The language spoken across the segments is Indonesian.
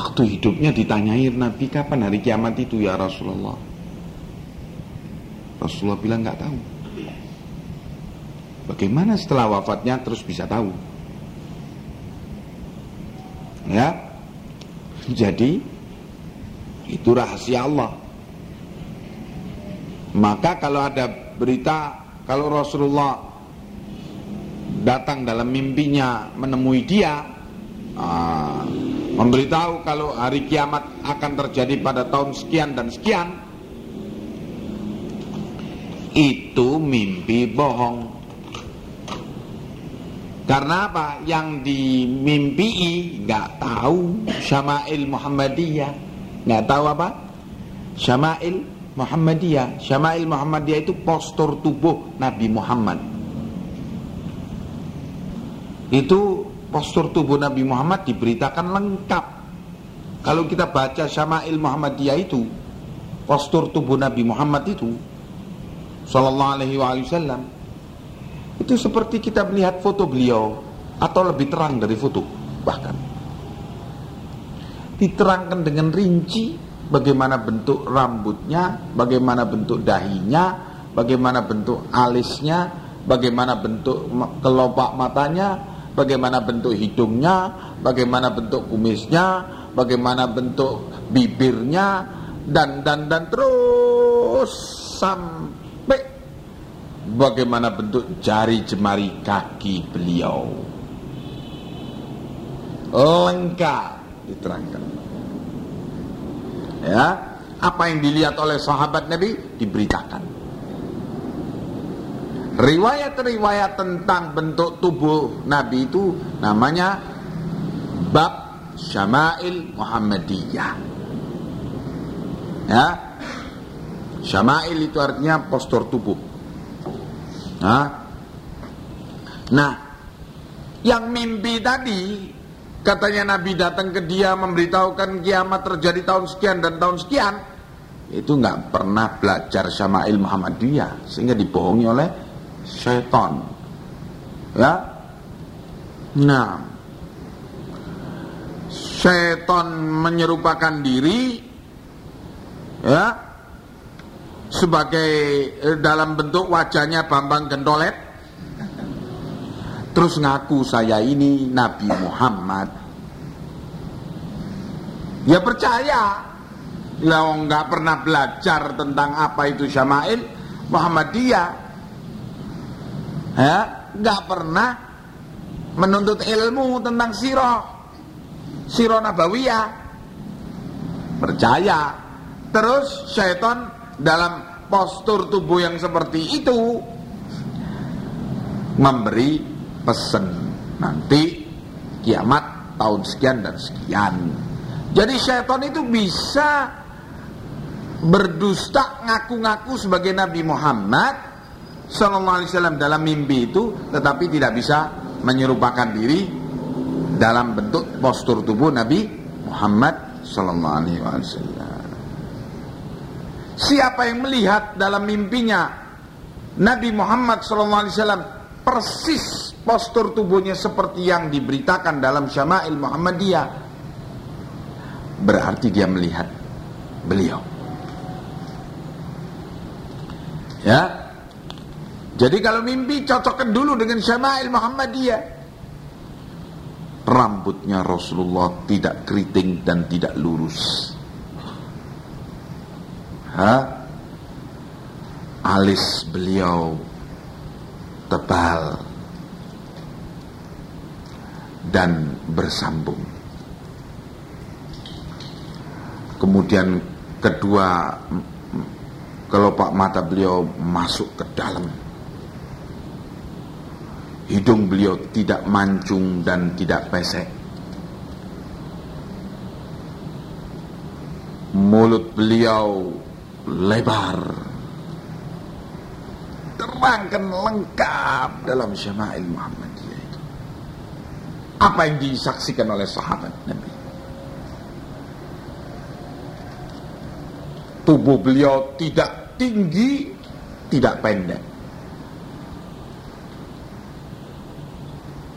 Waktu hidupnya ditanyai Nabi kapan hari kiamat itu ya Rasulullah. Rasulullah bilang nggak tahu. Bagaimana setelah wafatnya terus bisa tahu? Ya. Jadi itu rahasia Allah. Maka kalau ada berita kalau Rasulullah datang dalam mimpinya menemui dia, ah, memberitahu kalau hari kiamat akan terjadi pada tahun sekian dan sekian itu mimpi bohong. Karena apa? Yang dimimpi nggak tahu. Syama'il Muhammadiyah. Nggak tahu apa? Syama'il Muhammadiyah. Syama'il Muhammadiyah itu postur tubuh Nabi Muhammad. Itu postur tubuh Nabi Muhammad diberitakan lengkap. Kalau kita baca Syama'il Muhammadiyah itu, postur tubuh Nabi Muhammad itu, Sallallahu Alaihi Wasallam, itu seperti kita melihat foto beliau, atau lebih terang dari foto, bahkan. Diterangkan dengan rinci bagaimana bentuk rambutnya, bagaimana bentuk dahinya, bagaimana bentuk alisnya, bagaimana bentuk kelopak matanya, bagaimana bentuk hidungnya, bagaimana bentuk kumisnya, bagaimana bentuk bibirnya, dan dan dan terus sampai bagaimana bentuk jari jemari kaki beliau. Lengkap diterangkan. Ya, apa yang dilihat oleh sahabat Nabi diberitakan. Riwayat-riwayat tentang bentuk tubuh Nabi itu namanya bab Syama'il Muhammadiyah. Ya. Syama'il itu artinya postur tubuh. Nah, nah yang mimpi tadi katanya Nabi datang ke dia memberitahukan kiamat terjadi tahun sekian dan tahun sekian itu nggak pernah belajar Syama'il Muhammadiyah sehingga dibohongi oleh syaitan. Ya. Nah, syaitan menyerupakan diri ya sebagai eh, dalam bentuk wajahnya Bambang Gentolet terus ngaku saya ini Nabi Muhammad. Ya percaya. Lah nggak pernah belajar tentang apa itu Syama'il Muhammadiyah ya nggak pernah menuntut ilmu tentang siro siro nabawiyah. Percaya. Terus syaitan dalam postur tubuh yang seperti itu memberi pesan nanti kiamat tahun sekian dan sekian. Jadi syaitan itu bisa berdusta ngaku-ngaku sebagai Nabi Muhammad Sallallahu Alaihi Wasallam dalam mimpi itu tetapi tidak bisa menyerupakan diri dalam bentuk postur tubuh Nabi Muhammad Sallallahu Alaihi Wasallam. Siapa yang melihat dalam mimpinya Nabi Muhammad Sallallahu Alaihi Wasallam persis postur tubuhnya seperti yang diberitakan dalam Syama'il Muhammadiyah berarti dia melihat beliau. Ya, jadi kalau mimpi cocokkan dulu dengan Syama'il Muhammadiyah. Rambutnya Rasulullah tidak keriting dan tidak lurus. Ha? Alis beliau tebal dan bersambung. Kemudian kedua kelopak mata beliau masuk ke dalam Hidung beliau tidak mancung dan tidak pesek. Mulut beliau lebar. Terangkan lengkap dalam Syama'il Muhammadiyah itu. Apa yang disaksikan oleh sahabat Nabi. Tubuh beliau tidak tinggi, tidak pendek.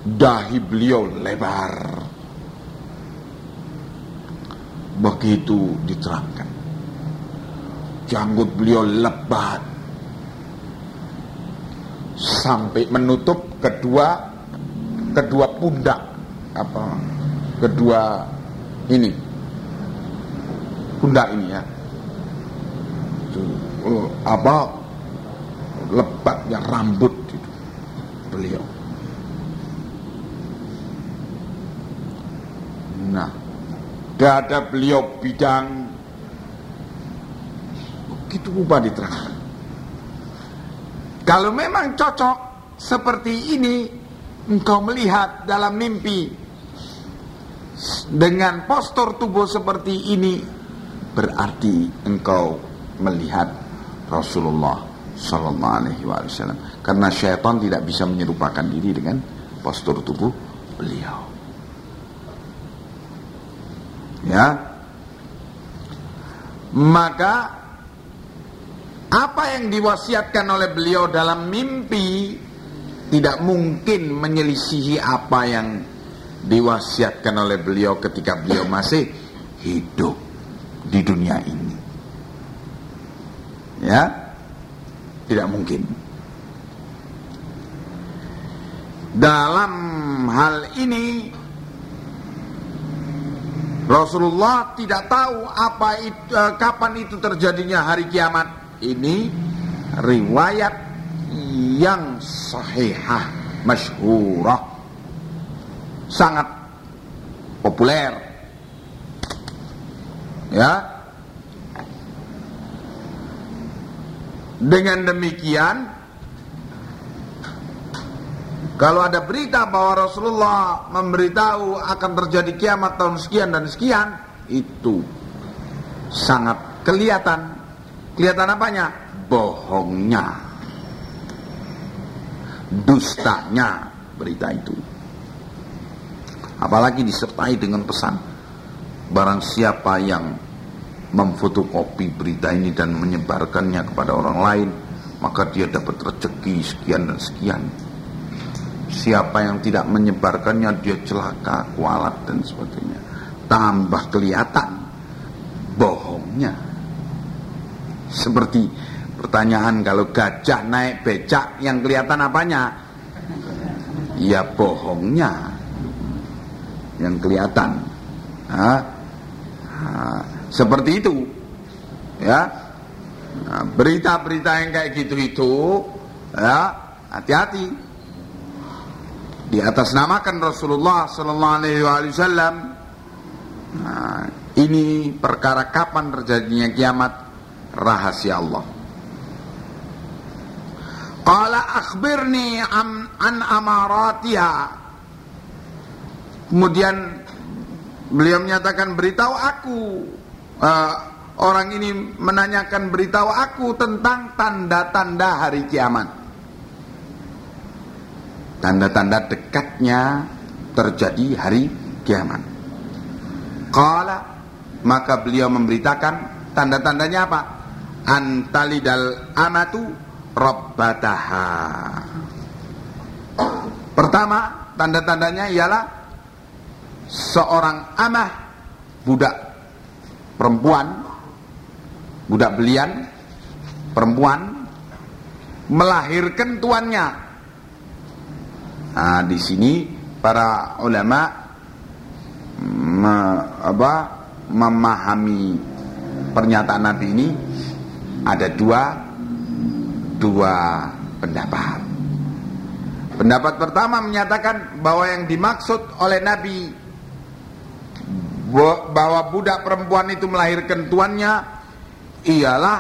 Dahi beliau lebar. begitu diterangkan. Janggut beliau lebat. Sampai menutup kedua kedua pundak. Apa? Kedua ini. Pundak ini ya. Apa? Lebatnya rambut itu beliau nah dada beliau bidang. Begitu ubah diterangkan kalau memang cocok seperti ini engkau melihat dalam mimpi dengan postur tubuh seperti ini berarti engkau melihat Rasulullah Sallallahu Alaihi Wasallam. Karena syaitan tidak bisa menyerupakan diri dengan postur tubuh beliau ya maka apa yang diwasiatkan oleh beliau dalam mimpi tidak mungkin menyelisihi apa yang diwasiatkan oleh beliau ketika beliau masih hidup di dunia ini. Ya, tidak mungkin. Dalam hal ini Rasulullah tidak tahu apa itu, eh, kapan itu terjadinya hari kiamat. Ini riwayat yang sahihah masyhurah. Sangat populer. Ya. Dengan demikian kalau ada berita bahwa Rasulullah memberitahu akan terjadi kiamat tahun sekian dan sekian itu sangat kelihatan Kelihatan apanya? Bohongnya. Dustanya berita itu. Apalagi disertai dengan pesan. Barang siapa yang memfotokopi berita ini dan menyebarkannya kepada orang lain, maka dia dapat rezeki sekian dan sekian. Siapa yang tidak menyebarkannya, dia celaka, kualat dan sebagainya. Tambah kelihatan bohongnya. Seperti pertanyaan kalau gajah naik becak yang kelihatan apanya? Ya bohongnya yang kelihatan. Ha? Ha, seperti itu. Ya. Berita-berita yang kayak gitu itu ya, hati-hati. Di atas namakan Rasulullah sallallahu alaihi wasallam. Nah, ini perkara kapan terjadinya kiamat rahasia Allah. Qala akhbirni an, an amaratiha. Kemudian beliau menyatakan beritahu aku. Uh, orang ini menanyakan beritahu aku tentang tanda-tanda hari kiamat. Tanda-tanda dekatnya terjadi hari kiamat. Qala maka beliau memberitakan tanda-tandanya apa? antalidal amatu rabbataha. Pertama, tanda-tandanya ialah seorang amah budak perempuan, budak belian perempuan melahirkan tuannya. Nah, di sini para ulama me, apa, memahami pernyataan Nabi ini ada dua dua pendapat. Pendapat pertama menyatakan bahwa yang dimaksud oleh Nabi bahwa budak perempuan itu melahirkan tuannya ialah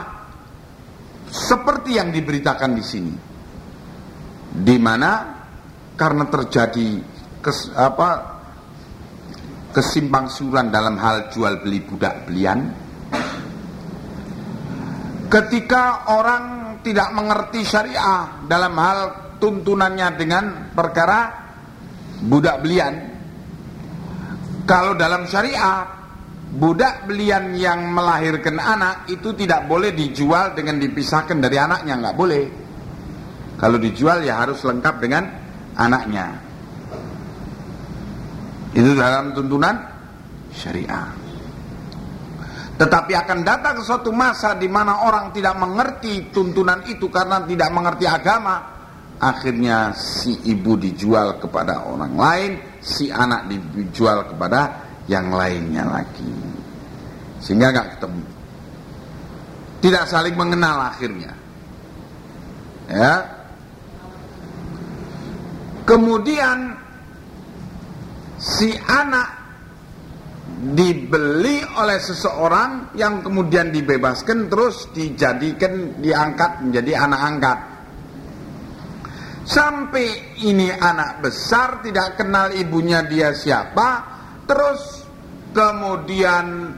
seperti yang diberitakan di sini. Di mana karena terjadi kes, apa kesimpang suran dalam hal jual beli budak belian Ketika orang tidak mengerti syariah dalam hal tuntunannya dengan perkara budak belian. Kalau dalam syariah budak belian yang melahirkan anak itu tidak boleh dijual dengan dipisahkan dari anaknya, nggak boleh. Kalau dijual ya harus lengkap dengan anaknya. Itu dalam tuntunan syariah. Tetapi akan datang suatu masa di mana orang tidak mengerti tuntunan itu karena tidak mengerti agama. Akhirnya si ibu dijual kepada orang lain, si anak dijual kepada yang lainnya lagi. Sehingga nggak ketemu. Tidak saling mengenal akhirnya. Ya. Kemudian si anak dibeli oleh seseorang yang kemudian dibebaskan terus dijadikan diangkat menjadi anak angkat. Sampai ini anak besar tidak kenal ibunya dia siapa terus kemudian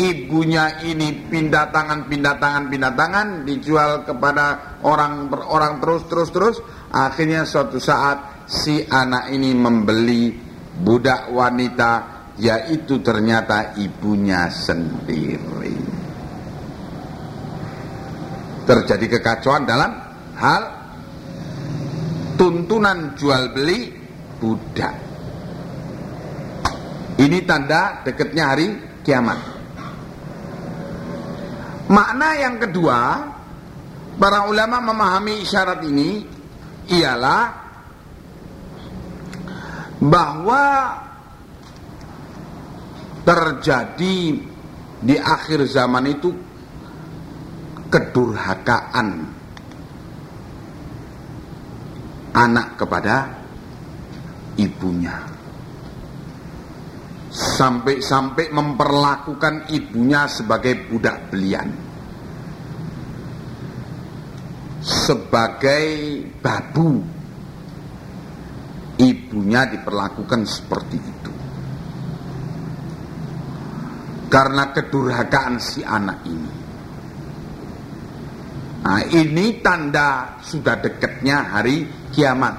ibunya ini pindah tangan pindah tangan pindah tangan dijual kepada orang orang terus terus terus. Akhirnya suatu saat si anak ini membeli budak wanita yaitu ternyata ibunya sendiri. Terjadi kekacauan dalam hal tuntunan jual beli budak. Ini tanda dekatnya hari kiamat. Makna yang kedua, para ulama memahami isyarat ini ialah bahwa terjadi di akhir zaman itu kedurhakaan anak kepada ibunya. Sampai-sampai memperlakukan ibunya sebagai budak belian. Sebagai babu ibunya diperlakukan seperti itu karena kedurhakaan si anak ini. Nah, ini tanda sudah dekatnya hari kiamat.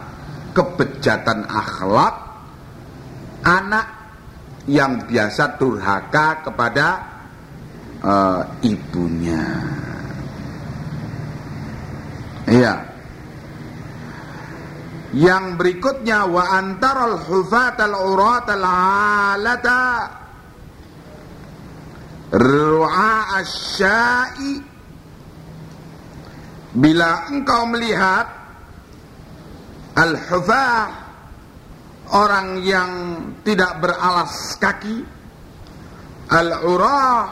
Kebejatan akhlak anak yang biasa durhaka kepada uh, ibunya. Iya. Yang berikutnya wa antaral hufatal uratal alata ru'a asyai bila engkau melihat al-hufah orang yang tidak beralas kaki al-urah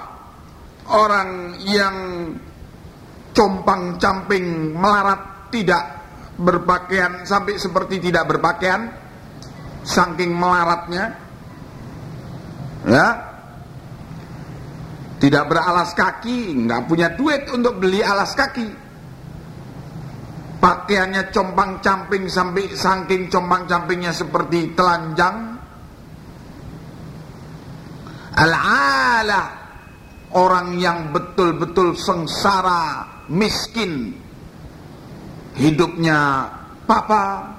orang yang compang-camping melarat tidak berpakaian sampai seperti tidak berpakaian saking melaratnya ya tidak beralas kaki, nggak punya duit untuk beli alas kaki. Pakaiannya compang-camping sampai saking compang-campingnya seperti telanjang. Al-ala orang yang betul-betul sengsara, miskin. Hidupnya papa.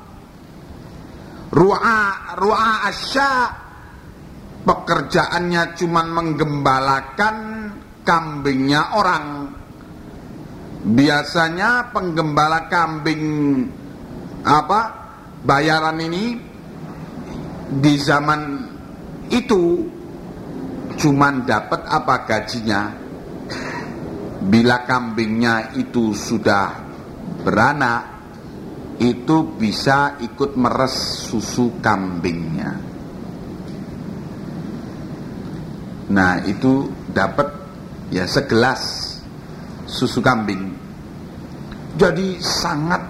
Ru'a ru'a asya pekerjaannya cuma menggembalakan kambingnya orang. Biasanya penggembala kambing apa bayaran ini di zaman itu cuma dapat apa gajinya bila kambingnya itu sudah beranak itu bisa ikut meres susu kambingnya Nah itu dapat ya segelas susu kambing. Jadi sangat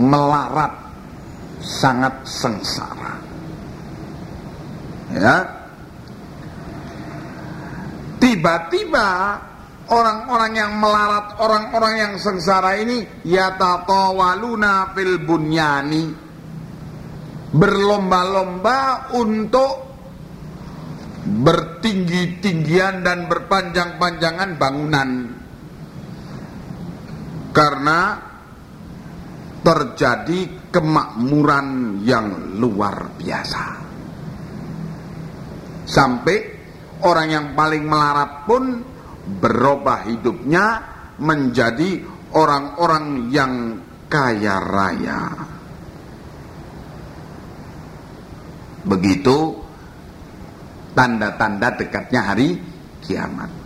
melarat, sangat sengsara. Ya. Tiba-tiba orang-orang yang melarat, orang-orang yang sengsara ini yatatawaluna fil bunyani. Berlomba-lomba untuk bertinggi-tinggian dan berpanjang-panjangan bangunan. Karena terjadi kemakmuran yang luar biasa. Sampai orang yang paling melarat pun berubah hidupnya menjadi orang-orang yang kaya raya begitu tanda-tanda dekatnya hari kiamat.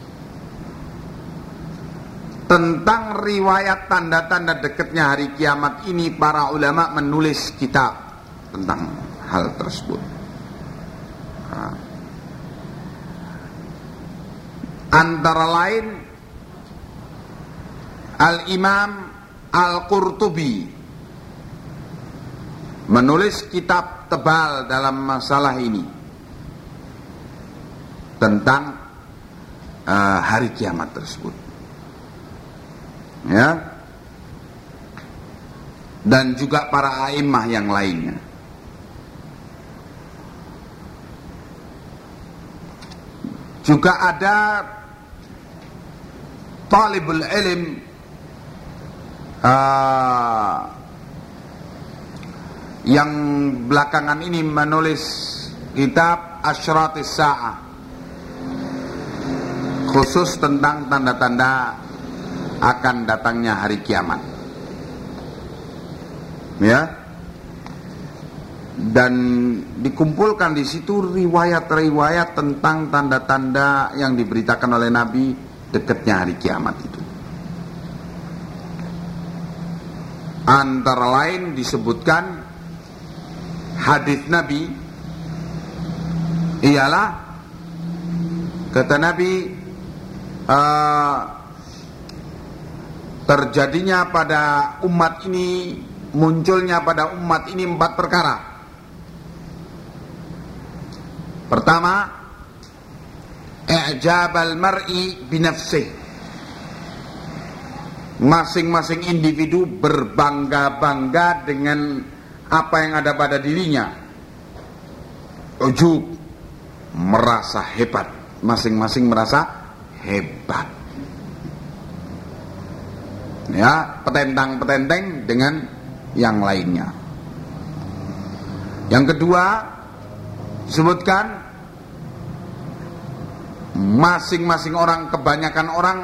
tentang riwayat tanda-tanda dekatnya hari kiamat ini para ulama menulis kitab tentang hal tersebut. Nah. Antara lain Al-Imam Al-Qurtubi menulis kitab tebal dalam masalah ini tentang uh, hari kiamat tersebut. Ya. Dan juga para a'immah yang lainnya. Juga ada talibul ilm uh, yang belakangan ini menulis kitab Asyratis Sa'ah khusus tentang tanda-tanda akan datangnya hari kiamat. Ya. Dan dikumpulkan di situ riwayat-riwayat tentang tanda-tanda yang diberitakan oleh Nabi dekatnya hari kiamat itu. Antara lain disebutkan hadis Nabi ialah kata Nabi uh, terjadinya pada umat ini munculnya pada umat ini empat perkara pertama i'jab al-mar'i masing-masing individu berbangga-bangga dengan apa yang ada pada dirinya. Ujub merasa hebat. Masing-masing merasa hebat. Ya petentang-petenteng dengan yang lainnya. Yang kedua sebutkan masing-masing orang kebanyakan orang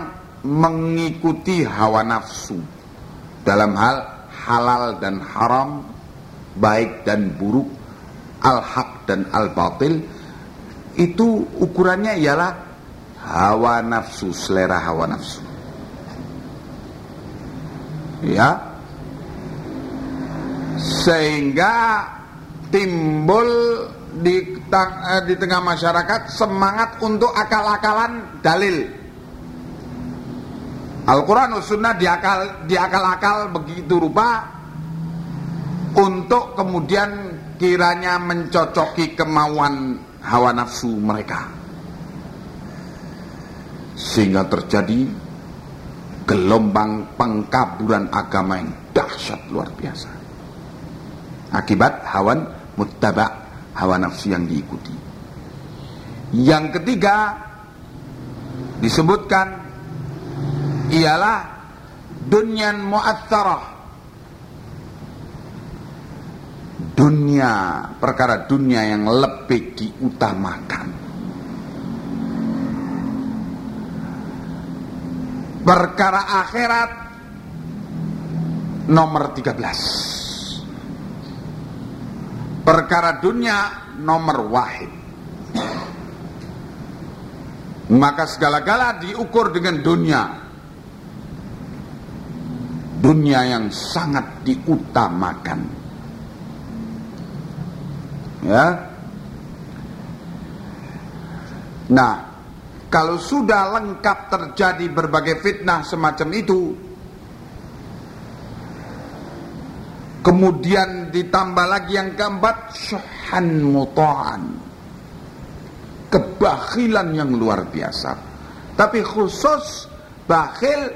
mengikuti hawa nafsu. Dalam hal halal dan haram, baik dan buruk, al-haq dan al-batil itu ukurannya ialah hawa nafsu, selera hawa nafsu. Ya. Sehingga timbul di, eh, di tengah masyarakat semangat untuk akal-akalan dalil. Al-Quran Sunnah diakal, diakal-akal begitu rupa untuk kemudian kiranya mencocoki kemauan hawa nafsu mereka. Sehingga terjadi gelombang pengkaburan agama yang dahsyat luar biasa. Akibat hawan muttaba, hawa nafsu yang diikuti. Yang ketiga disebutkan ialah dunyan mu'atharah. Dunia, perkara dunia yang lebih diutamakan perkara akhirat nomor 13 perkara dunia nomor wahid. Maka segala-gala diukur dengan dunia. Dunia yang sangat diutamakan. Ya. Nah kalau sudah lengkap terjadi berbagai fitnah semacam itu Kemudian ditambah lagi yang keempat Syuhan muta'an. Kebakhilan yang luar biasa. Tapi khusus bakhil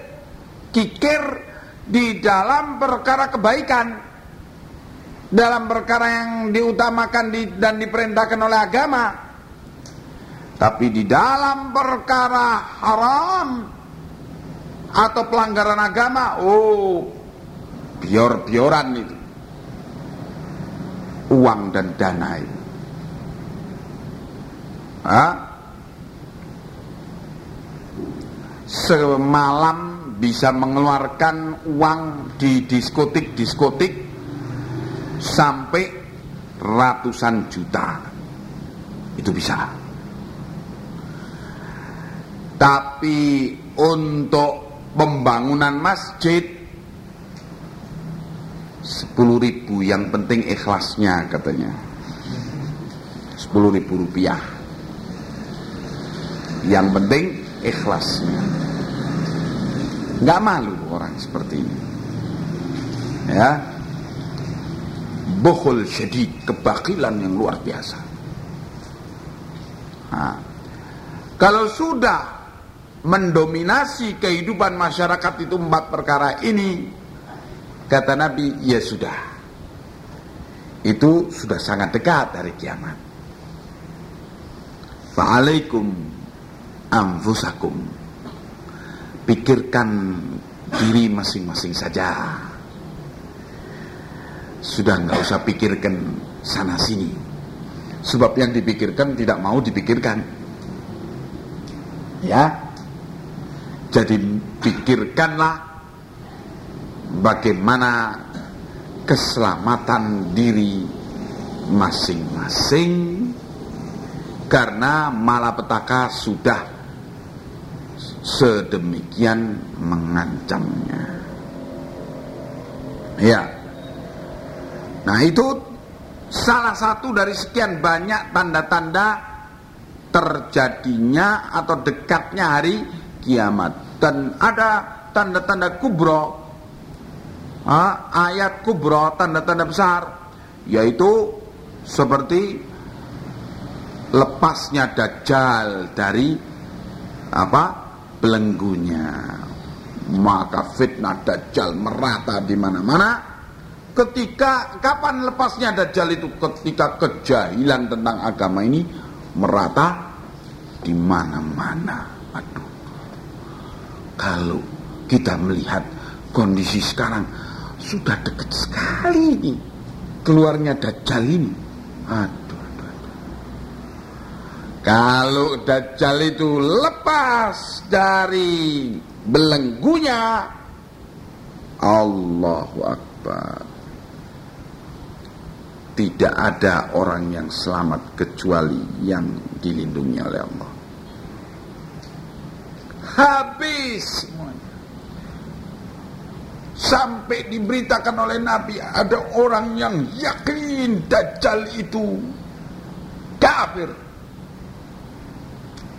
kikir di dalam perkara kebaikan. Dalam perkara yang diutamakan dan diperintahkan oleh agama. Tapi di dalam perkara haram atau pelanggaran agama, oh, bior-bioran itu. Uang dan dana itu. Hah? Semalam bisa mengeluarkan uang di diskotik-diskotik sampai ratusan juta. Itu bisa. Tapi untuk pembangunan masjid 10 ribu yang penting ikhlasnya katanya. 10 ribu rupiah. Yang penting ikhlasnya. Nggak malu orang seperti ini. Ya. Bohol syedid kebakilan yang luar biasa. Nah, kalau sudah mendominasi kehidupan masyarakat itu empat perkara ini kata Nabi ya sudah. Itu sudah sangat dekat dari kiamat. Fa'alaikum anfusakum. Pikirkan diri masing-masing saja. Sudah nggak usah pikirkan sana sini sebab yang dipikirkan tidak mau dipikirkan. Ya. Jadi pikirkanlah bagaimana keselamatan diri masing-masing karena malapetaka sudah sedemikian mengancamnya. Ya. Nah, itu salah satu dari sekian banyak tanda-tanda terjadinya atau dekatnya hari kiamat dan ada tanda-tanda kubro ayat kubro tanda-tanda besar yaitu seperti lepasnya dajjal dari apa? Belenggunya. Maka fitnah dajjal merata di mana-mana. Ketika kapan lepasnya dajjal itu? Ketika kejahilan tentang agama ini merata di mana-mana. Aduh. Kalau kita melihat kondisi sekarang sudah dekat sekali ini keluarnya Dajjal ini. Aduh, aduh, aduh. Kalau Dajjal itu lepas dari belenggunya, Allahu Akbar. Tidak ada orang yang selamat kecuali yang dilindungi oleh Allah habis semuanya. Sampai diberitakan oleh Nabi ada orang yang yakin Dajjal itu kafir.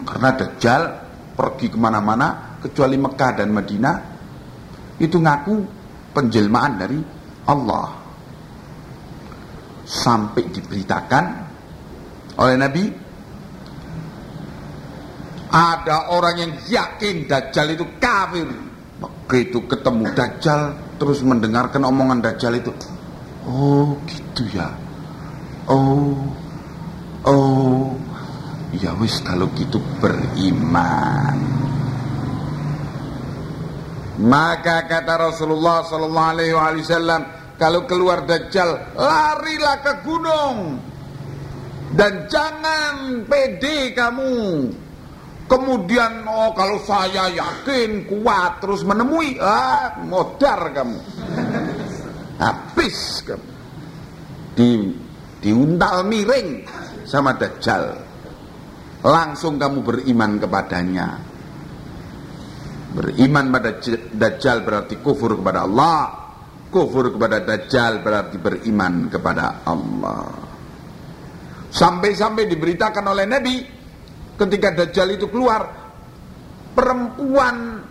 Karena Dajjal pergi ke mana-mana kecuali Mekah dan Madinah itu ngaku penjelmaan dari Allah. Sampai diberitakan oleh Nabi ada orang yang yakin Dajjal itu kafir. Begitu ketemu Dajjal, terus mendengarkan omongan Dajjal itu. Oh gitu ya. Oh, oh, ya wis kalau gitu beriman. Maka kata Rasulullah Sallallahu Alaihi Wasallam, kalau keluar Dajjal, larilah ke gunung dan jangan pede kamu Kemudian oh kalau saya yakin kuat terus menemui ah modar kamu. Habis kamu. Di diuntal miring sama Dajjal. Langsung kamu beriman kepadanya. Beriman pada Dajjal berarti kufur kepada Allah. Kufur kepada Dajjal berarti beriman kepada Allah. Sampai-sampai diberitakan oleh Nabi ketika Dajjal itu keluar perempuan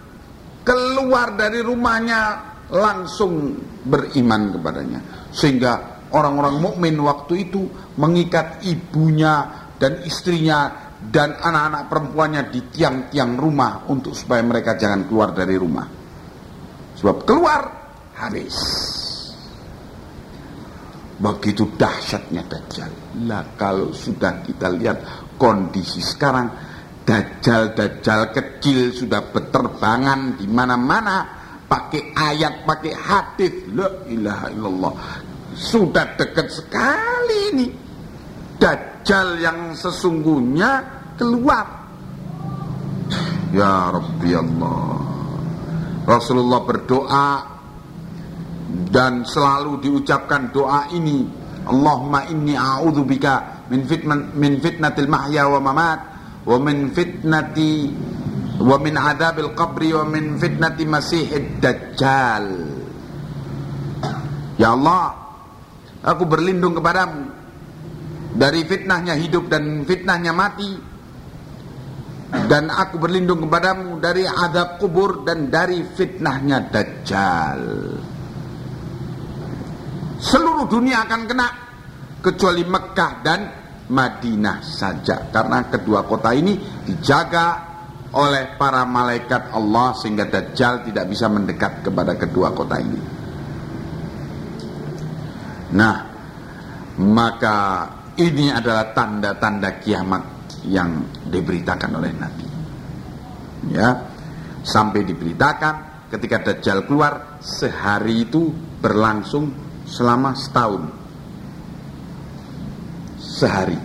keluar dari rumahnya langsung beriman kepadanya. Sehingga orang-orang mukmin waktu itu mengikat ibunya dan istrinya dan anak-anak perempuannya di tiang-tiang rumah untuk supaya mereka jangan keluar dari rumah. Sebab keluar habis. Begitu dahsyatnya Dajjal. Lah kalau sudah kita lihat kondisi sekarang dajjal-dajjal kecil sudah berterbangan di mana-mana pakai ayat, pakai hadis. La ilaha illallah. Sudah dekat sekali ini. Dajjal yang sesungguhnya keluar. Ya Rabbi Allah. Rasulullah berdoa dan selalu diucapkan doa ini. Allahumma inni a'udzubika min fitnat min fitnatil mahya wa mamat wa min fitnati wa min adabil qabri wa min fitnati masihid dajjal. Ya Allah aku berlindung kepadamu dari fitnahnya hidup dan fitnahnya mati. Dan aku berlindung kepadamu dari adab kubur dan dari fitnahnya dajjal. Seluruh dunia akan kena kecuali Mekah dan Madinah saja karena kedua kota ini dijaga oleh para malaikat Allah sehingga Dajjal tidak bisa mendekat kepada kedua kota ini. Nah, maka ini adalah tanda-tanda kiamat yang diberitakan oleh Nabi. Ya, sampai diberitakan ketika Dajjal keluar sehari itu berlangsung selama setahun sehari.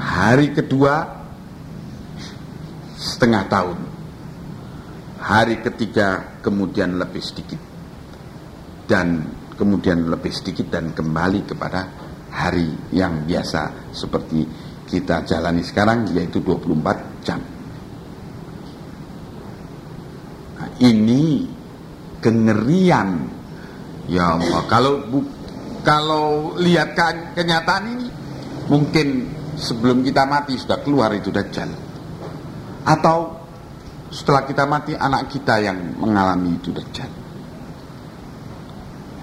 Hari kedua setengah tahun. Hari ketiga kemudian lebih sedikit. Dan kemudian lebih sedikit dan kembali kepada hari yang biasa seperti kita jalani sekarang yaitu 24 jam. Nah, ini kengerian. Ya Allah, kalau bu, kalau lihat kenyataan ini mungkin sebelum kita mati sudah keluar itu dajjal atau setelah kita mati anak kita yang mengalami itu dajjal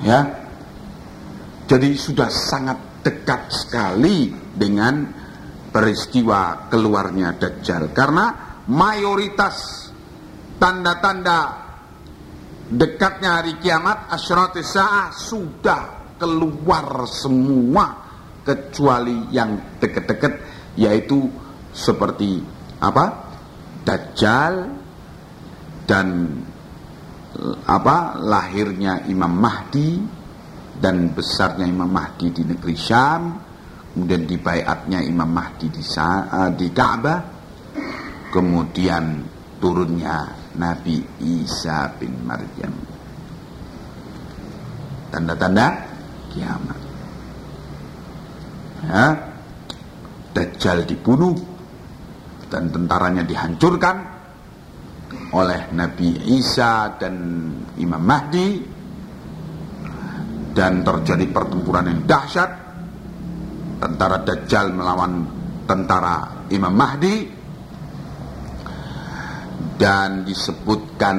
ya. Jadi sudah sangat dekat sekali dengan peristiwa keluarnya dajjal. Karena mayoritas tanda-tanda dekatnya hari kiamat asyratis sa'ah sudah keluar semua kecuali yang deket-deket yaitu seperti apa? Dajjal dan apa? Lahirnya Imam Mahdi dan besarnya Imam Mahdi di negeri Syam kemudian dibaiatnya Imam Mahdi di, uh, di Ka'bah kemudian turunnya Nabi Isa bin Maryam. Tanda-tanda kiamat. Ya, Dajjal dibunuh dan tentaranya dihancurkan oleh Nabi Isa dan Imam Mahdi dan terjadi pertempuran yang dahsyat tentara Dajjal melawan tentara Imam Mahdi dan disebutkan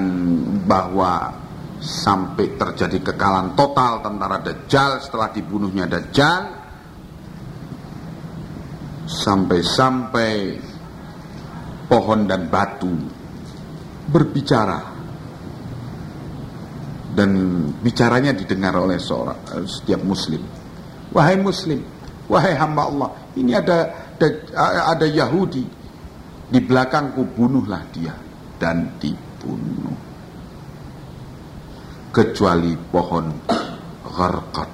bahwa sampai terjadi kekalahan total tentara Dajjal setelah dibunuhnya Dajjal sampai-sampai pohon dan batu berbicara. Dan bicaranya didengar oleh seorang eh, setiap muslim. Wahai muslim wahai hamba Allah ini ada ada Yahudi. Di belakangku bunuhlah dia dan dibunuh kecuali pohon gharqat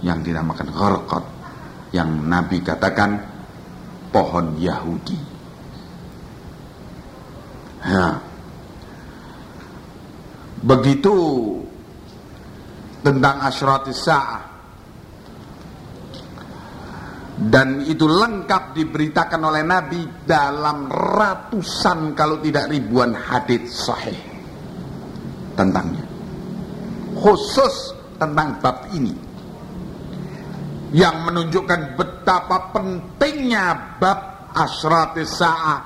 yang dinamakan gharqat yang Nabi katakan pohon Yahudi. Ya. Begitu tentang asyratis sa'ah dan itu lengkap diberitakan oleh Nabi dalam ratusan kalau tidak ribuan hadits sahih tentangnya. Khusus tentang bab ini. Yang menunjukkan betapa pentingnya bab asratis sa'ah,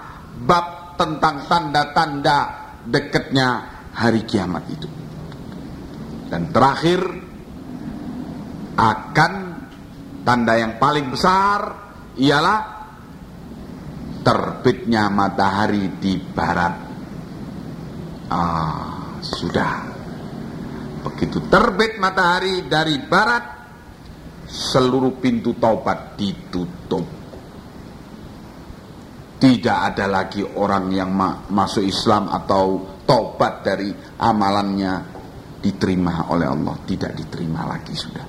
bab tentang tanda-tanda dekatnya hari kiamat itu. Dan terakhir akan tanda yang paling besar ialah terbitnya matahari di barat. Ah, sudah. Begitu terbit matahari dari barat, seluruh pintu taubat ditutup. Tidak ada lagi orang yang ma masuk Islam atau taubat dari amalannya diterima oleh Allah. Tidak diterima lagi sudah.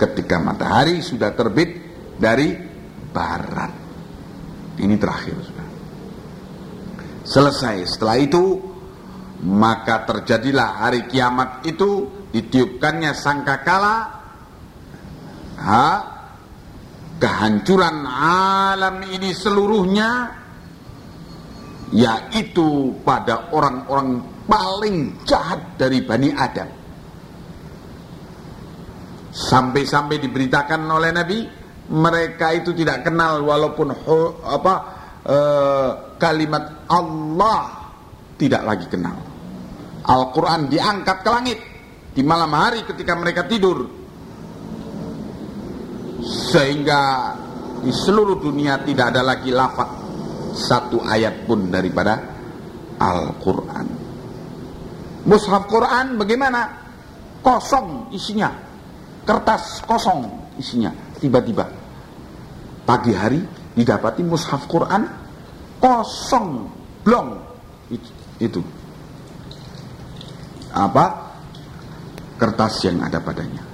Ketika matahari sudah terbit dari barat. Ini terakhir sudah. Selesai. Setelah itu maka terjadilah hari kiamat itu ditiupkannya sangkakala ha, kehancuran alam ini seluruhnya yaitu pada orang-orang paling jahat dari Bani Adam. Sampai-sampai diberitakan oleh Nabi, mereka itu tidak kenal walaupun apa e, kalimat Allah tidak lagi kenal. Al-Quran diangkat ke langit di malam hari ketika mereka tidur. Sehingga di seluruh dunia tidak ada lagi lafaz satu ayat pun daripada Al-Quran. Mushaf Quran bagaimana? Kosong isinya. Kertas kosong isinya. Tiba-tiba pagi hari didapati mushaf Quran kosong, blong. Itu. Apa? Kertas yang ada padanya.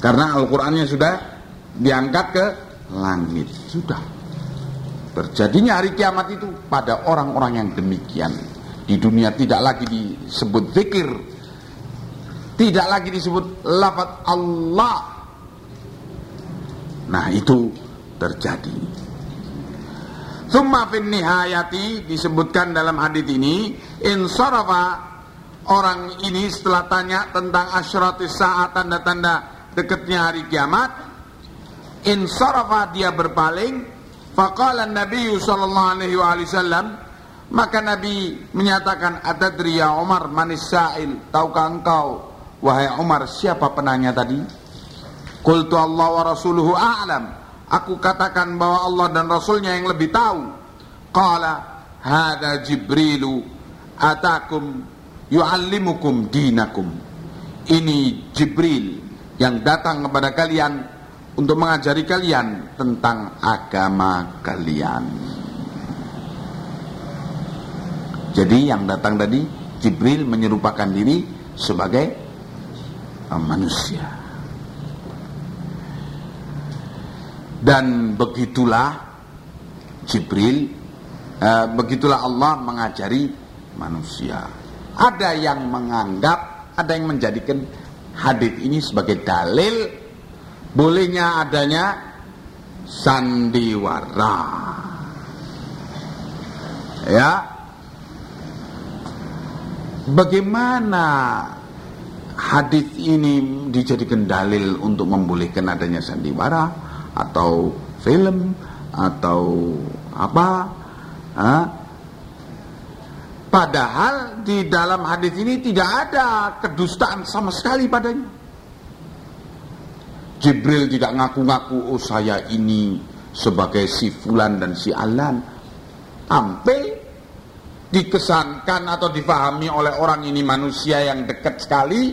Karena Al-Qur'annya sudah diangkat ke langit. Sudah. Terjadinya hari kiamat itu pada orang-orang yang demikian. Di dunia tidak lagi disebut zikir. Tidak lagi disebut lafaz Allah. Nah itu terjadi. Summa fin nihayati disebutkan dalam hadis ini insarafa orang ini setelah tanya tentang asyratis saat tanda-tanda dekatnya hari kiamat insarafa dia berpaling. Faqala Nabi sallallahu alaihi wasallam maka Nabi menyatakan adadri ya Umar manis sa'il? Tahukah engkau wahai Umar siapa penanya tadi? Qultu Allah wa rasuluhu a'lam Aku katakan bahwa Allah dan Rasulnya yang lebih tahu. Qala hada Jibrilu atakum yu'allimukum dinakum. Ini Jibril yang datang kepada kalian untuk mengajari kalian tentang agama kalian. Jadi yang datang tadi Jibril menyerupakan diri sebagai manusia. Dan begitulah Jibril uh, begitulah Allah mengajari manusia. Ada yang menganggap ada yang menjadikan hadis ini sebagai dalil bolehnya adanya sandiwara. Ya. Bagaimana hadis ini dijadikan dalil untuk membolehkan adanya sandiwara atau film atau apa ha? padahal di dalam hadis ini tidak ada kedustaan sama sekali padanya Jibril tidak ngaku-ngaku oh saya ini sebagai si fulan dan si alan sampai dikesankan atau difahami oleh orang ini manusia yang dekat sekali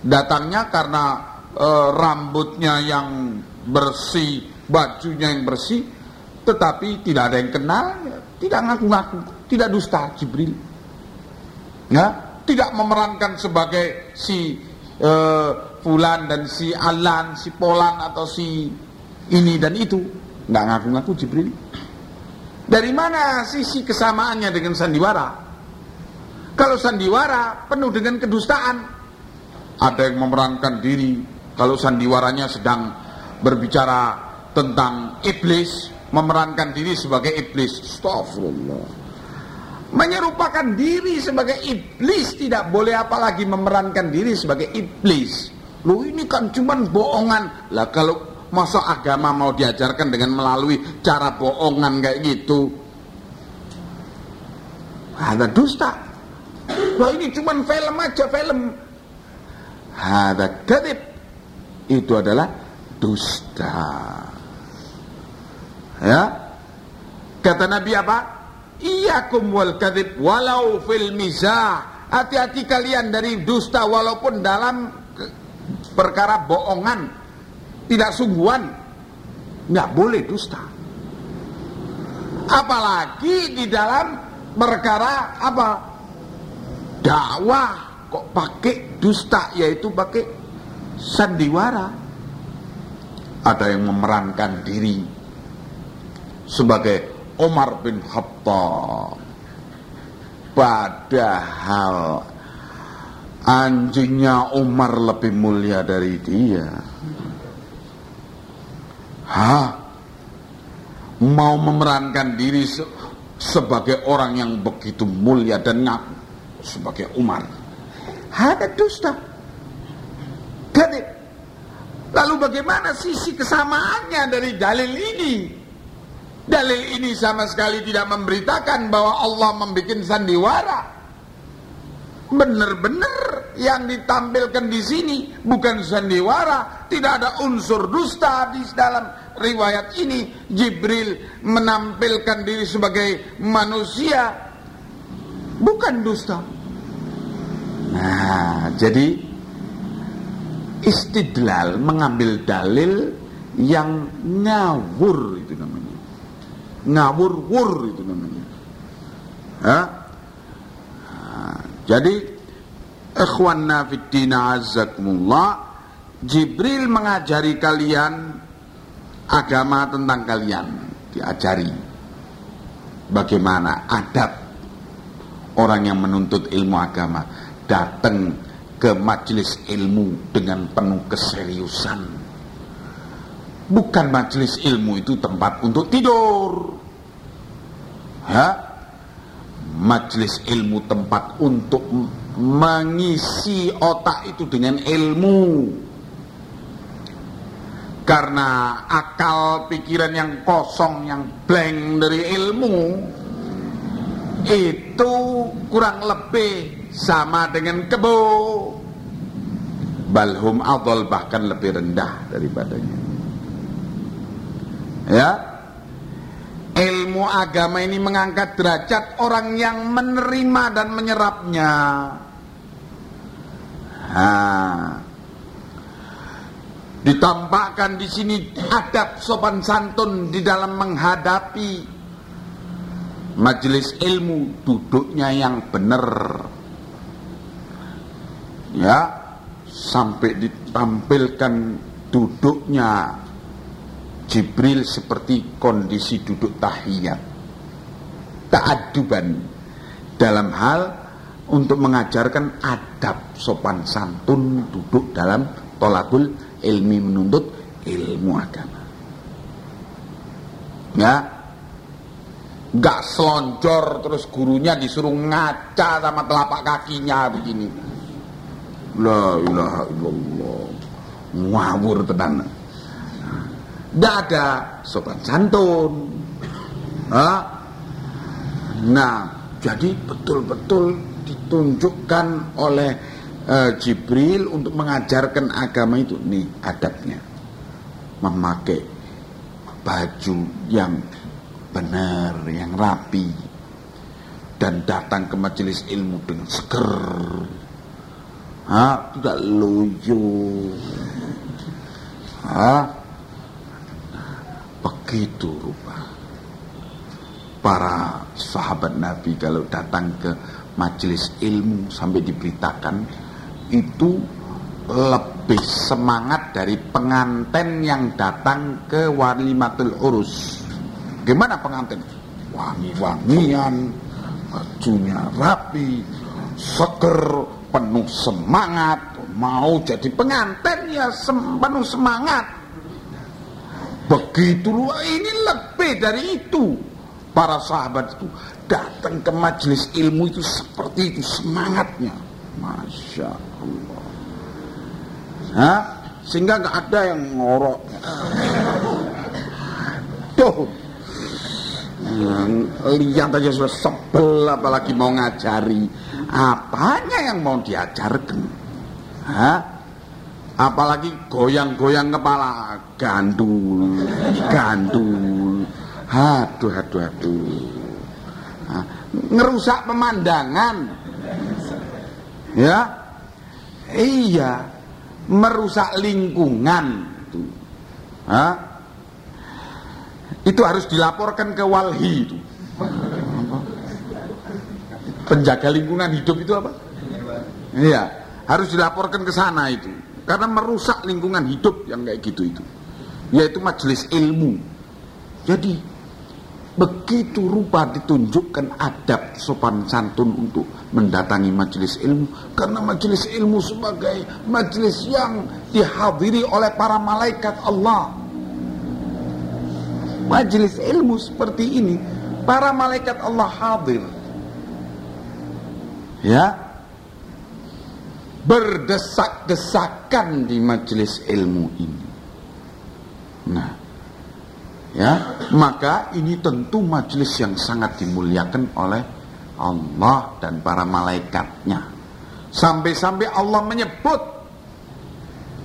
datangnya karena e, rambutnya yang bersih, bajunya yang bersih, tetapi tidak ada yang kenal, tidak ngaku-ngaku, tidak dusta Jibril. Ya, tidak memerankan sebagai si uh, Fulan dan si Alan, si Polan atau si ini dan itu, nggak ngaku-ngaku Jibril. Dari mana sisi kesamaannya dengan sandiwara? Kalau sandiwara penuh dengan kedustaan, ada yang memerankan diri. Kalau sandiwaranya sedang berbicara tentang iblis, memerankan diri sebagai iblis. Astagfirullah. Menyerupakan diri sebagai iblis tidak boleh apalagi memerankan diri sebagai iblis. Lu ini kan cuman bohongan. Lah kalau masa agama mau diajarkan dengan melalui cara bohongan kayak gitu. Ada dusta. Wah ini cuman film aja film. Ada kadib. Itu adalah dusta. Ya. Kata Nabi apa? Iyakum wal kadhib walau fil mizah. Hati-hati kalian dari dusta walaupun dalam perkara bohongan, tidak sungguhan. Nggak boleh dusta. Apalagi di dalam perkara apa? Dakwah kok pakai dusta yaitu pakai sandiwara ada yang memerankan diri sebagai Umar bin Khattab padahal anjingnya Umar lebih mulia dari dia Hah? Mau memerankan diri sebagai orang yang begitu mulia dan ngaku sebagai Umar. Ada dusta. Lalu bagaimana sisi kesamaannya dari dalil ini? Dalil ini sama sekali tidak memberitakan bahwa Allah membuat sandiwara. Benar-benar yang ditampilkan di sini bukan sandiwara, tidak ada unsur dusta di dalam riwayat ini. Jibril menampilkan diri sebagai manusia, bukan dusta. Nah, jadi istidlal mengambil dalil yang ngawur itu namanya. Ngawur-wur itu namanya. Ha? Jadi ikhwanna fiddina azzakumullah Jibril mengajari kalian agama tentang kalian diajari bagaimana adab orang yang menuntut ilmu agama datang ke majelis ilmu dengan penuh keseriusan. Bukan majelis ilmu itu tempat untuk tidur. Ya. Majelis ilmu tempat untuk mengisi otak itu dengan ilmu. Karena akal pikiran yang kosong, yang blank dari ilmu, itu kurang lebih sama dengan kebo. Balhum adol bahkan lebih rendah daripadanya. Ya. Ilmu agama ini mengangkat derajat orang yang menerima dan menyerapnya. Nah, ditampakkan di sini adab sopan santun di dalam menghadapi majelis ilmu duduknya yang benar ya sampai ditampilkan duduknya Jibril seperti kondisi duduk tahiyat. Taaduban dalam hal untuk mengajarkan adab sopan santun duduk dalam tolakul ilmi menuntut ilmu agama. Ya nggak selonjor terus gurunya disuruh ngaca sama telapak kakinya begini La ilaha illallah. Ngawur tenan. Tidak ada sopan santun. Ha? Nah, jadi betul-betul ditunjukkan oleh uh, Jibril untuk mengajarkan agama itu. Nih adabnya. Memakai baju yang benar, yang rapi. Dan datang ke majelis ilmu dengan seger ha, tidak lucu ha, begitu rupa para sahabat Nabi kalau datang ke majelis ilmu sampai diberitakan itu lebih semangat dari pengantin yang datang ke walimatul urus. Gimana pengantin? Wangi-wangian, bajunya rapi, seger, penuh semangat, mau jadi pengantin ya sem penuh semangat. Begitu ini lebih dari itu. Para sahabat itu datang ke majelis ilmu itu seperti itu semangatnya. Masya Allah. Hah? Sehingga nggak ada yang ngorok. Tuh. Lihat aja sudah sebel apalagi mau ngajari Apanya yang mau diajarkan? Hah? Apalagi goyang-goyang kepala, gandul, gandul. Aduh, aduh, aduh. Hah? Ngerusak pemandangan. Ya? Iya. Merusak lingkungan. Hah? Itu harus dilaporkan ke walhi itu penjaga lingkungan hidup itu apa? Iya, harus dilaporkan ke sana itu. Karena merusak lingkungan hidup yang kayak gitu itu. Yaitu majelis ilmu. Jadi begitu rupa ditunjukkan adab sopan santun untuk mendatangi majelis ilmu karena majelis ilmu sebagai majelis yang dihadiri oleh para malaikat Allah majelis ilmu seperti ini Para malaikat Allah hadir. Ya. Berdesak-desakan di majelis ilmu ini. Nah, ya, maka ini tentu majelis yang sangat dimuliakan oleh Allah dan para malaikatnya. Sampai-sampai Allah menyebut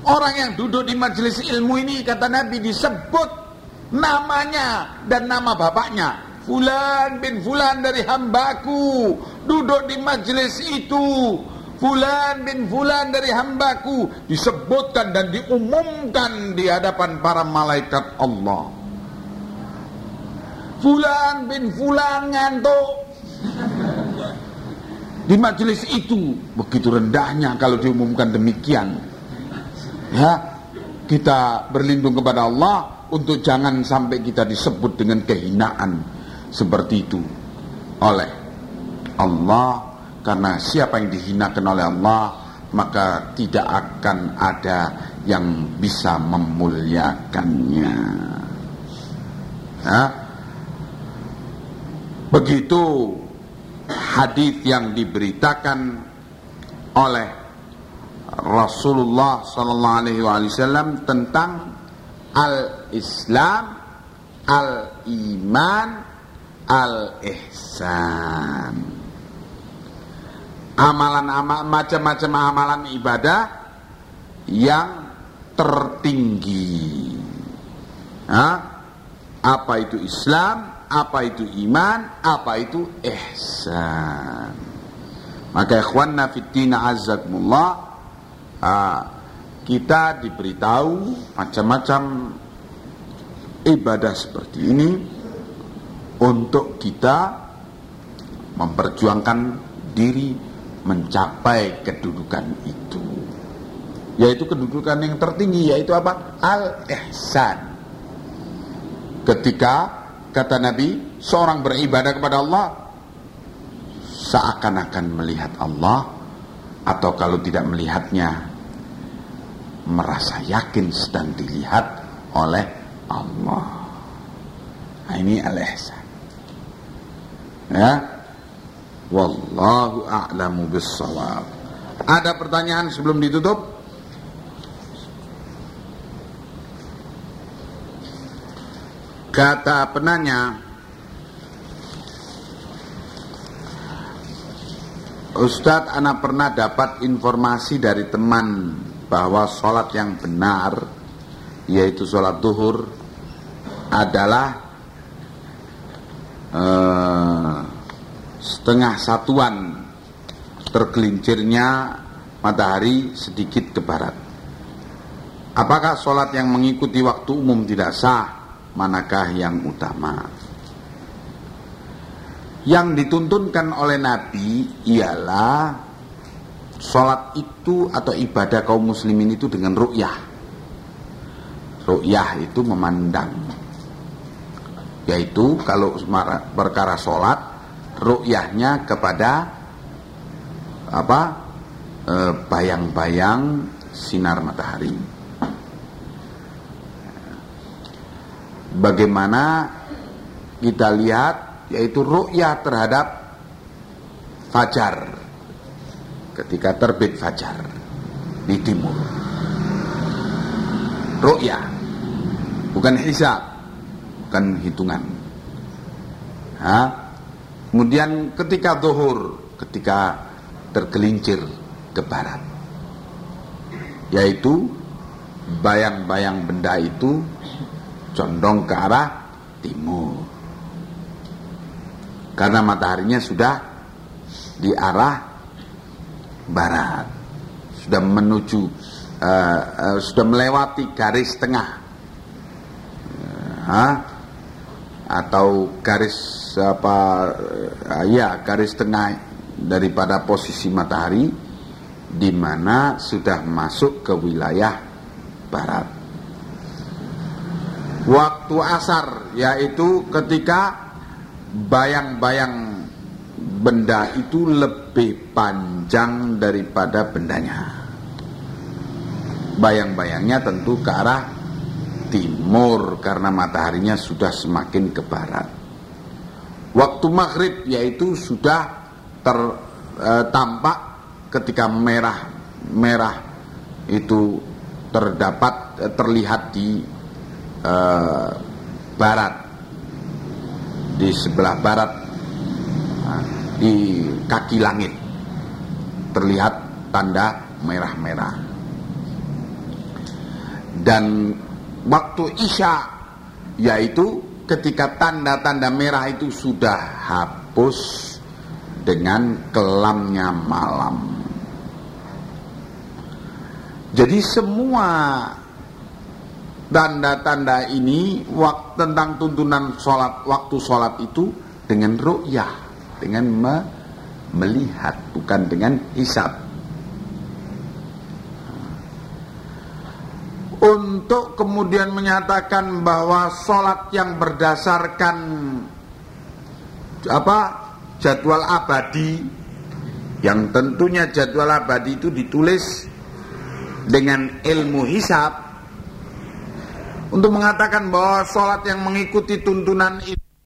orang yang duduk di majelis ilmu ini kata Nabi disebut namanya dan nama bapaknya. Fulan bin Fulan dari hambaku duduk di majelis itu. Fulan bin Fulan dari hambaku disebutkan dan diumumkan di hadapan para malaikat Allah. Fulan bin Fulan ngantuk di majelis itu begitu rendahnya kalau diumumkan demikian. Ya, kita berlindung kepada Allah untuk jangan sampai kita disebut dengan kehinaan seperti itu oleh Allah karena siapa yang dihinakan oleh Allah maka tidak akan ada yang bisa memuliakannya. Ya. Begitu hadis yang diberitakan oleh Rasulullah sallallahu alaihi wasallam tentang al-Islam, al-iman, al-ihsan. Amalan-amalan macam-macam amalan ibadah yang tertinggi. Hah? Apa itu Islam? Apa itu iman? Apa itu ihsan? Maka ikhwanna fiddina azzakumullah ah, kita diberitahu macam-macam ibadah seperti ini untuk kita memperjuangkan diri mencapai kedudukan itu yaitu kedudukan yang tertinggi yaitu apa? Al-ihsan. Ketika kata Nabi seorang beribadah kepada Allah seakan-akan melihat Allah atau kalau tidak melihatnya merasa yakin sedang dilihat oleh Allah. Nah, ini al-ihsan. Ya. Wallahu a'lamu bissawab ada pertanyaan sebelum ditutup? Kata penanya Ustadz anak pernah dapat informasi dari teman bahwa sholat yang benar yaitu sholat duhur adalah uh, setengah satuan tergelincirnya matahari sedikit ke barat. Apakah sholat yang mengikuti waktu umum tidak sah? Manakah yang utama? Yang dituntunkan oleh Nabi ialah sholat itu atau ibadah kaum muslimin itu dengan ru'yah. Ru'yah itu memandang. Yaitu kalau perkara sholat, ru'yahnya kepada apa eh, bayang-bayang sinar matahari. Bagaimana kita lihat yaitu ru'yah terhadap fajar ketika terbit fajar di timur. Ru'yah bukan hisab, bukan hitungan. Ha? Kemudian ketika zuhur, ketika tergelincir ke barat. Yaitu bayang-bayang benda itu condong ke arah timur. Karena mataharinya sudah di arah barat. Sudah menuju uh, uh, sudah melewati garis tengah. Uh, atau garis apa uh, ya garis tengah daripada posisi matahari di mana sudah masuk ke wilayah barat. Waktu asar yaitu ketika bayang-bayang benda itu lebih panjang daripada bendanya. Bayang-bayangnya tentu ke arah timur karena mataharinya sudah semakin ke barat. waktu maghrib yaitu sudah tertampak e, ketika merah merah itu terdapat e, terlihat di e, barat di sebelah barat nah, di kaki langit terlihat tanda merah-merah dan waktu isya yaitu ketika tanda-tanda merah itu sudah hapus dengan kelamnya malam. Jadi semua tanda-tanda ini waktu tentang tuntunan sholat waktu sholat itu dengan ru'yah, dengan me melihat, bukan dengan hisab. Untuk kemudian menyatakan bahwa sholat yang berdasarkan apa jadwal abadi yang tentunya jadwal abadi itu ditulis dengan ilmu hisab untuk mengatakan bahwa sholat yang mengikuti tuntunan itu